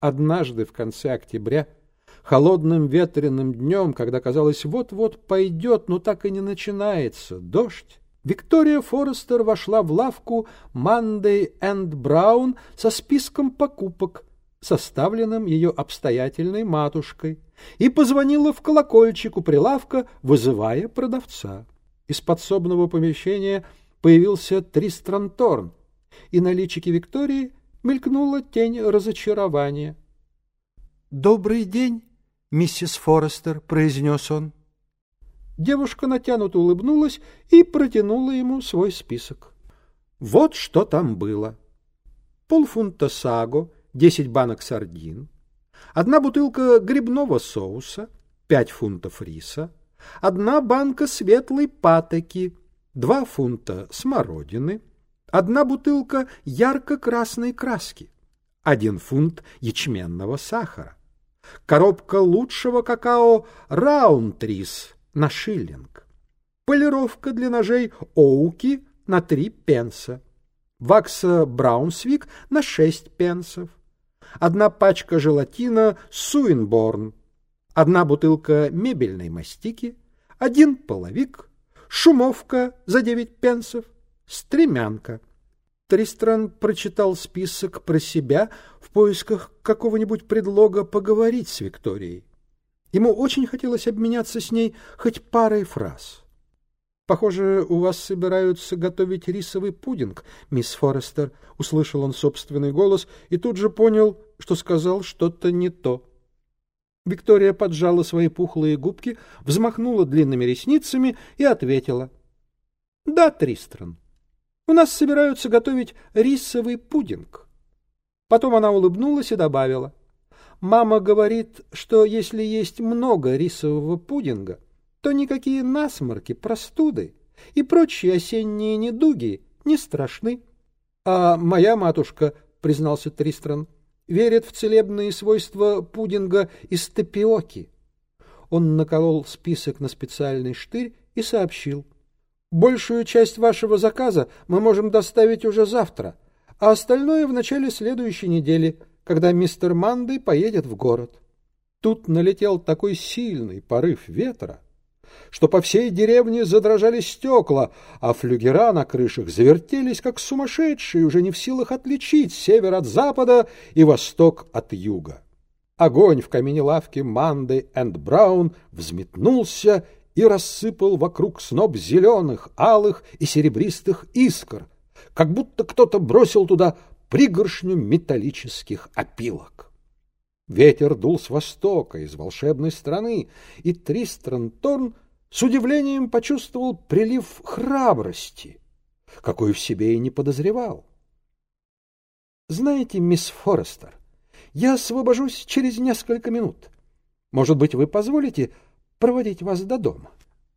Однажды в конце октября, холодным ветреным днем, когда казалось вот-вот пойдет, но так и не начинается дождь, Виктория Форестер вошла в лавку Monday and Brown со списком покупок, составленным ее обстоятельной матушкой, и позвонила в колокольчик у прилавка, вызывая продавца. Из подсобного помещения появился Тристран Торн, и на личике Виктории мелькнула тень разочарования. «Добрый день, миссис Форестер», — произнес он. Девушка натянуто улыбнулась и протянула ему свой список. Вот что там было. Полфунта саго, десять банок сардин, одна бутылка грибного соуса, пять фунтов риса, одна банка светлой патоки, два фунта смородины, одна бутылка ярко-красной краски, один фунт ячменного сахара, коробка лучшего какао «Раунтрис» на шиллинг, полировка для ножей «Оуки» на три пенса, вакса «Браунсвик» на шесть пенсов, одна пачка желатина «Суинборн», одна бутылка мебельной мастики, один половик, шумовка за девять пенсов, стремянка. Тристран прочитал список про себя в поисках какого-нибудь предлога поговорить с Викторией. Ему очень хотелось обменяться с ней хоть парой фраз. «Похоже, у вас собираются готовить рисовый пудинг, мисс Форестер», — услышал он собственный голос и тут же понял, что сказал что-то не то. Виктория поджала свои пухлые губки, взмахнула длинными ресницами и ответила. — Да, Тристран, у нас собираются готовить рисовый пудинг. Потом она улыбнулась и добавила. — Мама говорит, что если есть много рисового пудинга, то никакие насморки, простуды и прочие осенние недуги не страшны. — А моя матушка, — признался Тристран, — верит в целебные свойства пудинга из тапиоки. Он наколол список на специальный штырь и сообщил. — Большую часть вашего заказа мы можем доставить уже завтра, а остальное в начале следующей недели, когда мистер Мандей поедет в город. Тут налетел такой сильный порыв ветра, что по всей деревне задрожали стекла, а флюгера на крышах завертелись, как сумасшедшие, уже не в силах отличить север от запада и восток от юга. Огонь в камине лавки Манды энд Браун взметнулся и рассыпал вокруг сноб зеленых, алых и серебристых искр, как будто кто-то бросил туда пригоршню металлических опилок. Ветер дул с востока, из волшебной страны, и Тристран Торн с удивлением почувствовал прилив храбрости, какой в себе и не подозревал. «Знаете, мисс Форестер, я освобожусь через несколько минут. Может быть, вы позволите проводить вас до дома?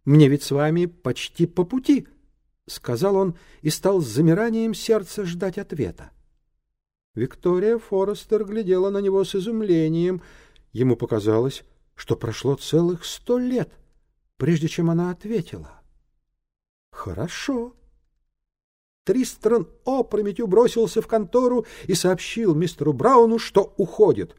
Мне ведь с вами почти по пути», — сказал он и стал с замиранием сердца ждать ответа. Виктория Форестер глядела на него с изумлением. Ему показалось, что прошло целых сто лет — прежде чем она ответила. «Хорошо». Тристран опрометью бросился в контору и сообщил мистеру Брауну, что уходит.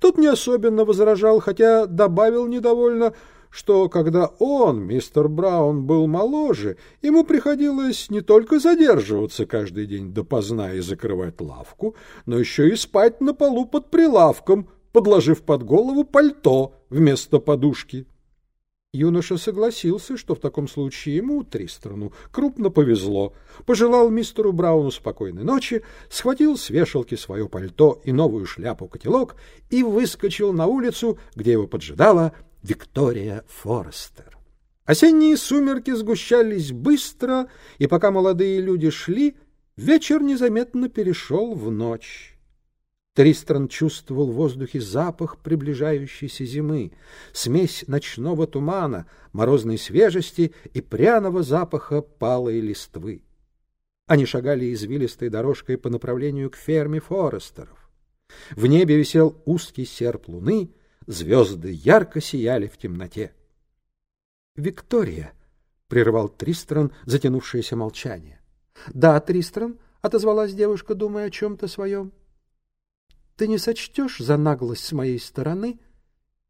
Тот не особенно возражал, хотя добавил недовольно, что когда он, мистер Браун, был моложе, ему приходилось не только задерживаться каждый день допоздна и закрывать лавку, но еще и спать на полу под прилавком, подложив под голову пальто вместо подушки. Юноша согласился, что в таком случае ему, Тристрану, крупно повезло, пожелал мистеру Брауну спокойной ночи, схватил с вешалки свое пальто и новую шляпу-котелок и выскочил на улицу, где его поджидала Виктория Форестер. Осенние сумерки сгущались быстро, и пока молодые люди шли, вечер незаметно перешел в ночь. Тристран чувствовал в воздухе запах приближающейся зимы, смесь ночного тумана, морозной свежести и пряного запаха палой листвы. Они шагали извилистой дорожкой по направлению к ферме Форестеров. В небе висел узкий серп луны, звезды ярко сияли в темноте. «Виктория!» — прервал Тристран затянувшееся молчание. «Да, Тристран!» — отозвалась девушка, думая о чем-то своем. ты не сочтешь за наглость с моей стороны,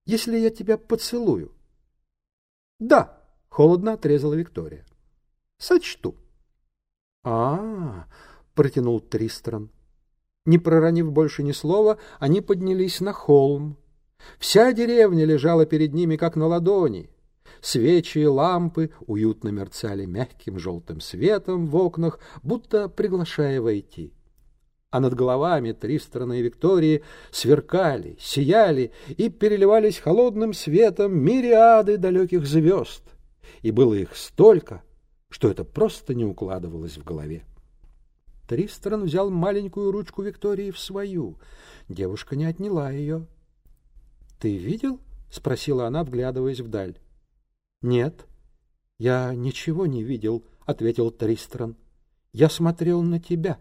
если я тебя поцелую? — Да, — холодно отрезала Виктория. — Сочту. — А, — протянул Тристран. Не проронив больше ни слова, они поднялись на холм. Вся деревня лежала перед ними, как на ладони. Свечи и лампы уютно мерцали мягким желтым светом в окнах, будто приглашая войти. А над головами Тристрана Виктории сверкали, сияли и переливались холодным светом мириады далеких звезд. И было их столько, что это просто не укладывалось в голове. Тристран взял маленькую ручку Виктории в свою. Девушка не отняла ее. — Ты видел? — спросила она, вглядываясь вдаль. — Нет, я ничего не видел, — ответил Тристран. — Я смотрел на тебя.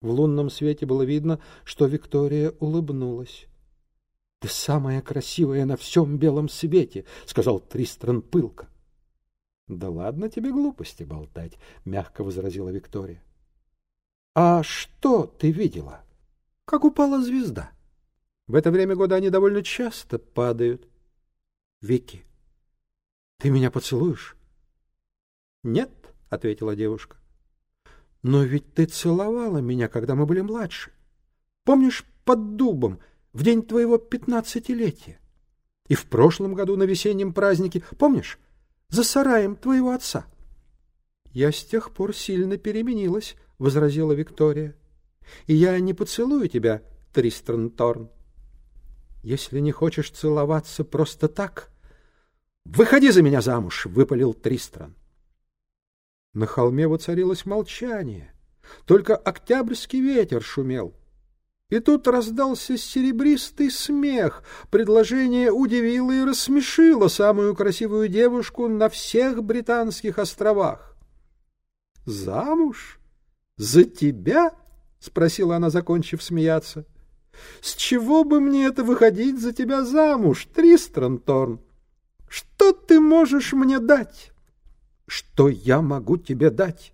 В лунном свете было видно, что Виктория улыбнулась. — Ты самая красивая на всем белом свете, — сказал Тристран пылко. — Да ладно тебе глупости болтать, — мягко возразила Виктория. — А что ты видела? Как упала звезда. В это время года они довольно часто падают. — Вики, ты меня поцелуешь? Нет, ответила девушка. Но ведь ты целовала меня, когда мы были младше. Помнишь, под дубом, в день твоего пятнадцатилетия? И в прошлом году на весеннем празднике, помнишь, за сараем твоего отца? Я с тех пор сильно переменилась, возразила Виктория. И я не поцелую тебя, Тристран Торн. Если не хочешь целоваться просто так, «Выходи за меня замуж!» — выпалил Тристран. На холме воцарилось молчание. Только октябрьский ветер шумел. И тут раздался серебристый смех. Предложение удивило и рассмешило самую красивую девушку на всех британских островах. «Замуж? За тебя?» — спросила она, закончив смеяться. «С чего бы мне это выходить за тебя замуж, Тристран Торн?» Что ты можешь мне дать? Что я могу тебе дать?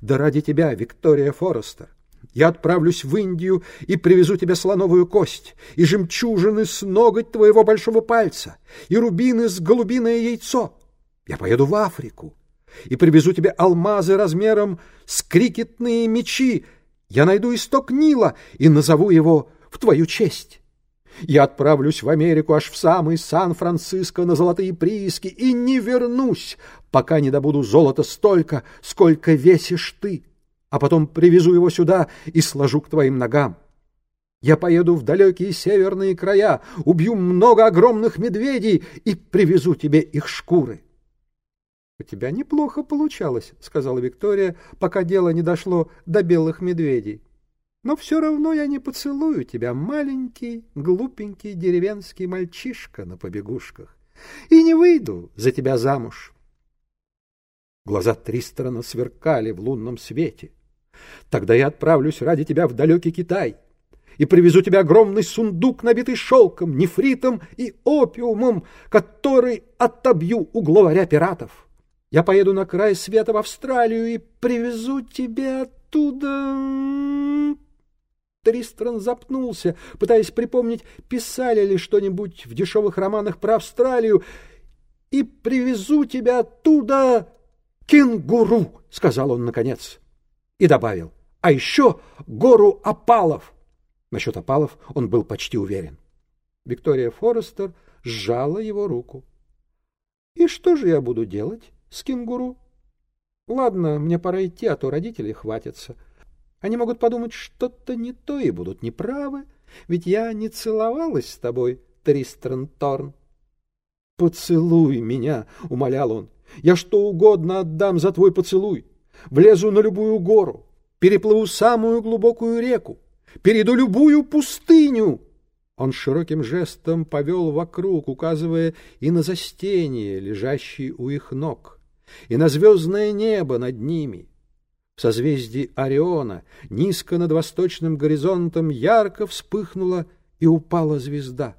Да ради тебя, Виктория Форестер, я отправлюсь в Индию и привезу тебе слоновую кость, и жемчужины с ноготь твоего большого пальца, и рубины с голубиное яйцо. Я поеду в Африку и привезу тебе алмазы размером с крикетные мечи. Я найду исток Нила и назову его в твою честь. Я отправлюсь в Америку аж в самый Сан-Франциско на золотые прииски и не вернусь, пока не добуду золота столько, сколько весишь ты, а потом привезу его сюда и сложу к твоим ногам. Я поеду в далекие северные края, убью много огромных медведей и привезу тебе их шкуры. — У тебя неплохо получалось, — сказала Виктория, пока дело не дошло до белых медведей. Но все равно я не поцелую тебя, маленький, глупенький деревенский мальчишка на побегушках, и не выйду за тебя замуж. Глаза Тристрана сверкали в лунном свете. Тогда я отправлюсь ради тебя в далекий Китай и привезу тебе огромный сундук, набитый шелком, нефритом и опиумом, который отобью у главаря пиратов. Я поеду на край света в Австралию и привезу тебе оттуда Тристран запнулся, пытаясь припомнить, писали ли что-нибудь в дешевых романах про Австралию. «И привезу тебя оттуда кенгуру», — сказал он наконец. И добавил, «а еще гору опалов». Насчет опалов он был почти уверен. Виктория Форестер сжала его руку. «И что же я буду делать с кенгуру?» «Ладно, мне пора идти, а то родители хватятся». Они могут подумать что-то не то и будут неправы, ведь я не целовалась с тобой, Тристран Торн. «Поцелуй меня!» — умолял он. «Я что угодно отдам за твой поцелуй. Влезу на любую гору, переплыву самую глубокую реку, перейду любую пустыню». Он широким жестом повел вокруг, указывая и на застенье, лежащие у их ног, и на звездное небо над ними — в созвездии Ориона низко над восточным горизонтом ярко вспыхнула и упала звезда.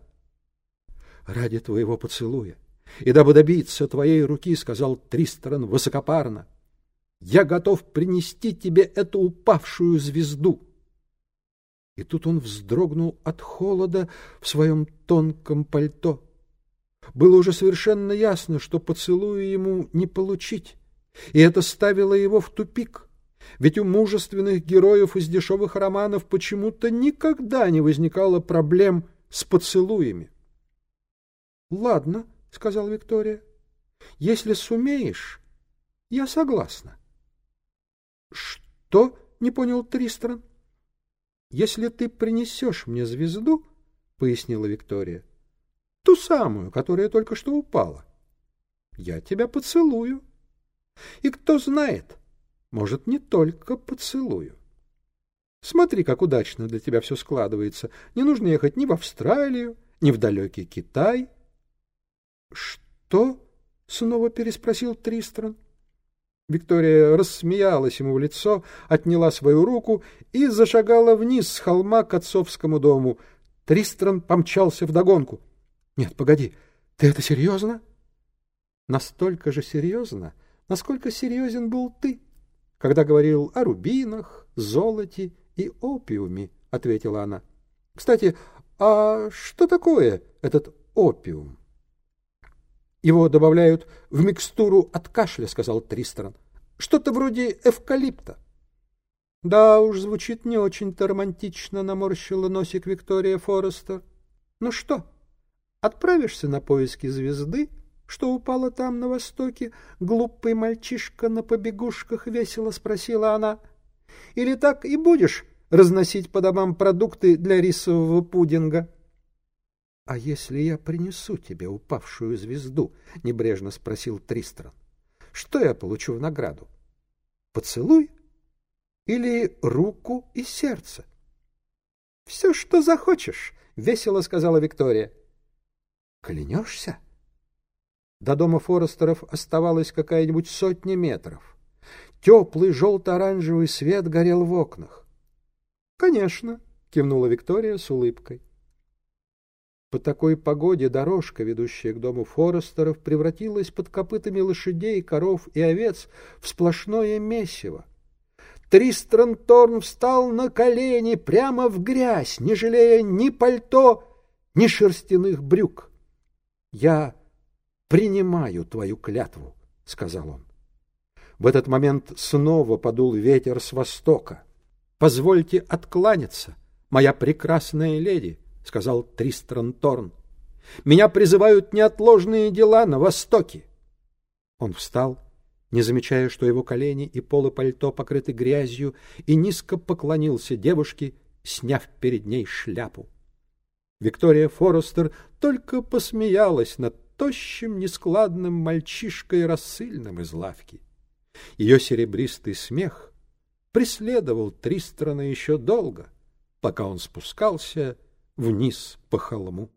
«Ради твоего поцелуя и дабы добиться твоей руки, — сказал Тристран высокопарно, — я готов принести тебе эту упавшую звезду». И тут он вздрогнул от холода в своем тонком пальто. Было уже совершенно ясно, что поцелуя ему не получить, и это ставило его в тупик. Ведь у мужественных героев из дешевых романов почему-то никогда не возникало проблем с поцелуями. — Ладно, — сказал Виктория, — если сумеешь, я согласна. — Что? — не понял Тристран. — Если ты принесешь мне звезду, — пояснила Виктория, — ту самую, которая только что упала, я тебя поцелую. И кто знает, может, не только поцелую. Смотри, как удачно для тебя все складывается. Не нужно ехать ни в Австралию, ни в далекий Китай. — Что? — снова переспросил Тристран. Виктория рассмеялась ему в лицо, отняла свою руку и зашагала вниз с холма к отцовскому дому. Тристран помчался вдогонку. — Нет, погоди, ты это серьезно? — Настолько же серьезно, насколько серьезен был ты, когда говорил о рубинах, золоте и опиуме, — ответила она. — Кстати, а что такое этот опиум? — Его добавляют в микстуру от кашля, — сказал Тристран. — Что-то вроде эвкалипта. — Да уж, звучит не очень-то романтично, — наморщила носик Виктория Форестер. — Ну что, отправишься на поиски звезды? — что упало там на востоке? Глупый мальчишка на побегушках весело спросила она. Или так и будешь разносить по домам продукты для рисового пудинга? — А если я принесу тебе упавшую звезду? — небрежно спросил Тристран. — Что я получу в награду? Поцелуй? Или руку и сердце? — Все, что захочешь, — весело сказала Виктория. — Клянешься? До дома Форестеров оставалось какая-нибудь сотня метров. Теплый желто-оранжевый свет горел в окнах. — Конечно, — кивнула Виктория с улыбкой. По такой погоде дорожка, ведущая к дому Форестеров, превратилась под копытами лошадей, коров и овец в сплошное месиво. Тристран Торн встал на колени прямо в грязь, не жалея ни пальто, ни шерстяных брюк. Я принимаю твою клятву, — сказал он. В этот момент снова подул ветер с востока. — Позвольте откланяться, моя прекрасная леди, — сказал Тристран Торн. — Меня призывают неотложные дела на востоке. Он встал, не замечая, что его колени и полы пальто покрыты грязью, и низко поклонился девушке, сняв перед ней шляпу. Виктория Форестер только посмеялась над тощим, нескладным мальчишкой рассыльным из лавки. Ее серебристый смех преследовал Тристрана еще долго, пока он спускался вниз по холму.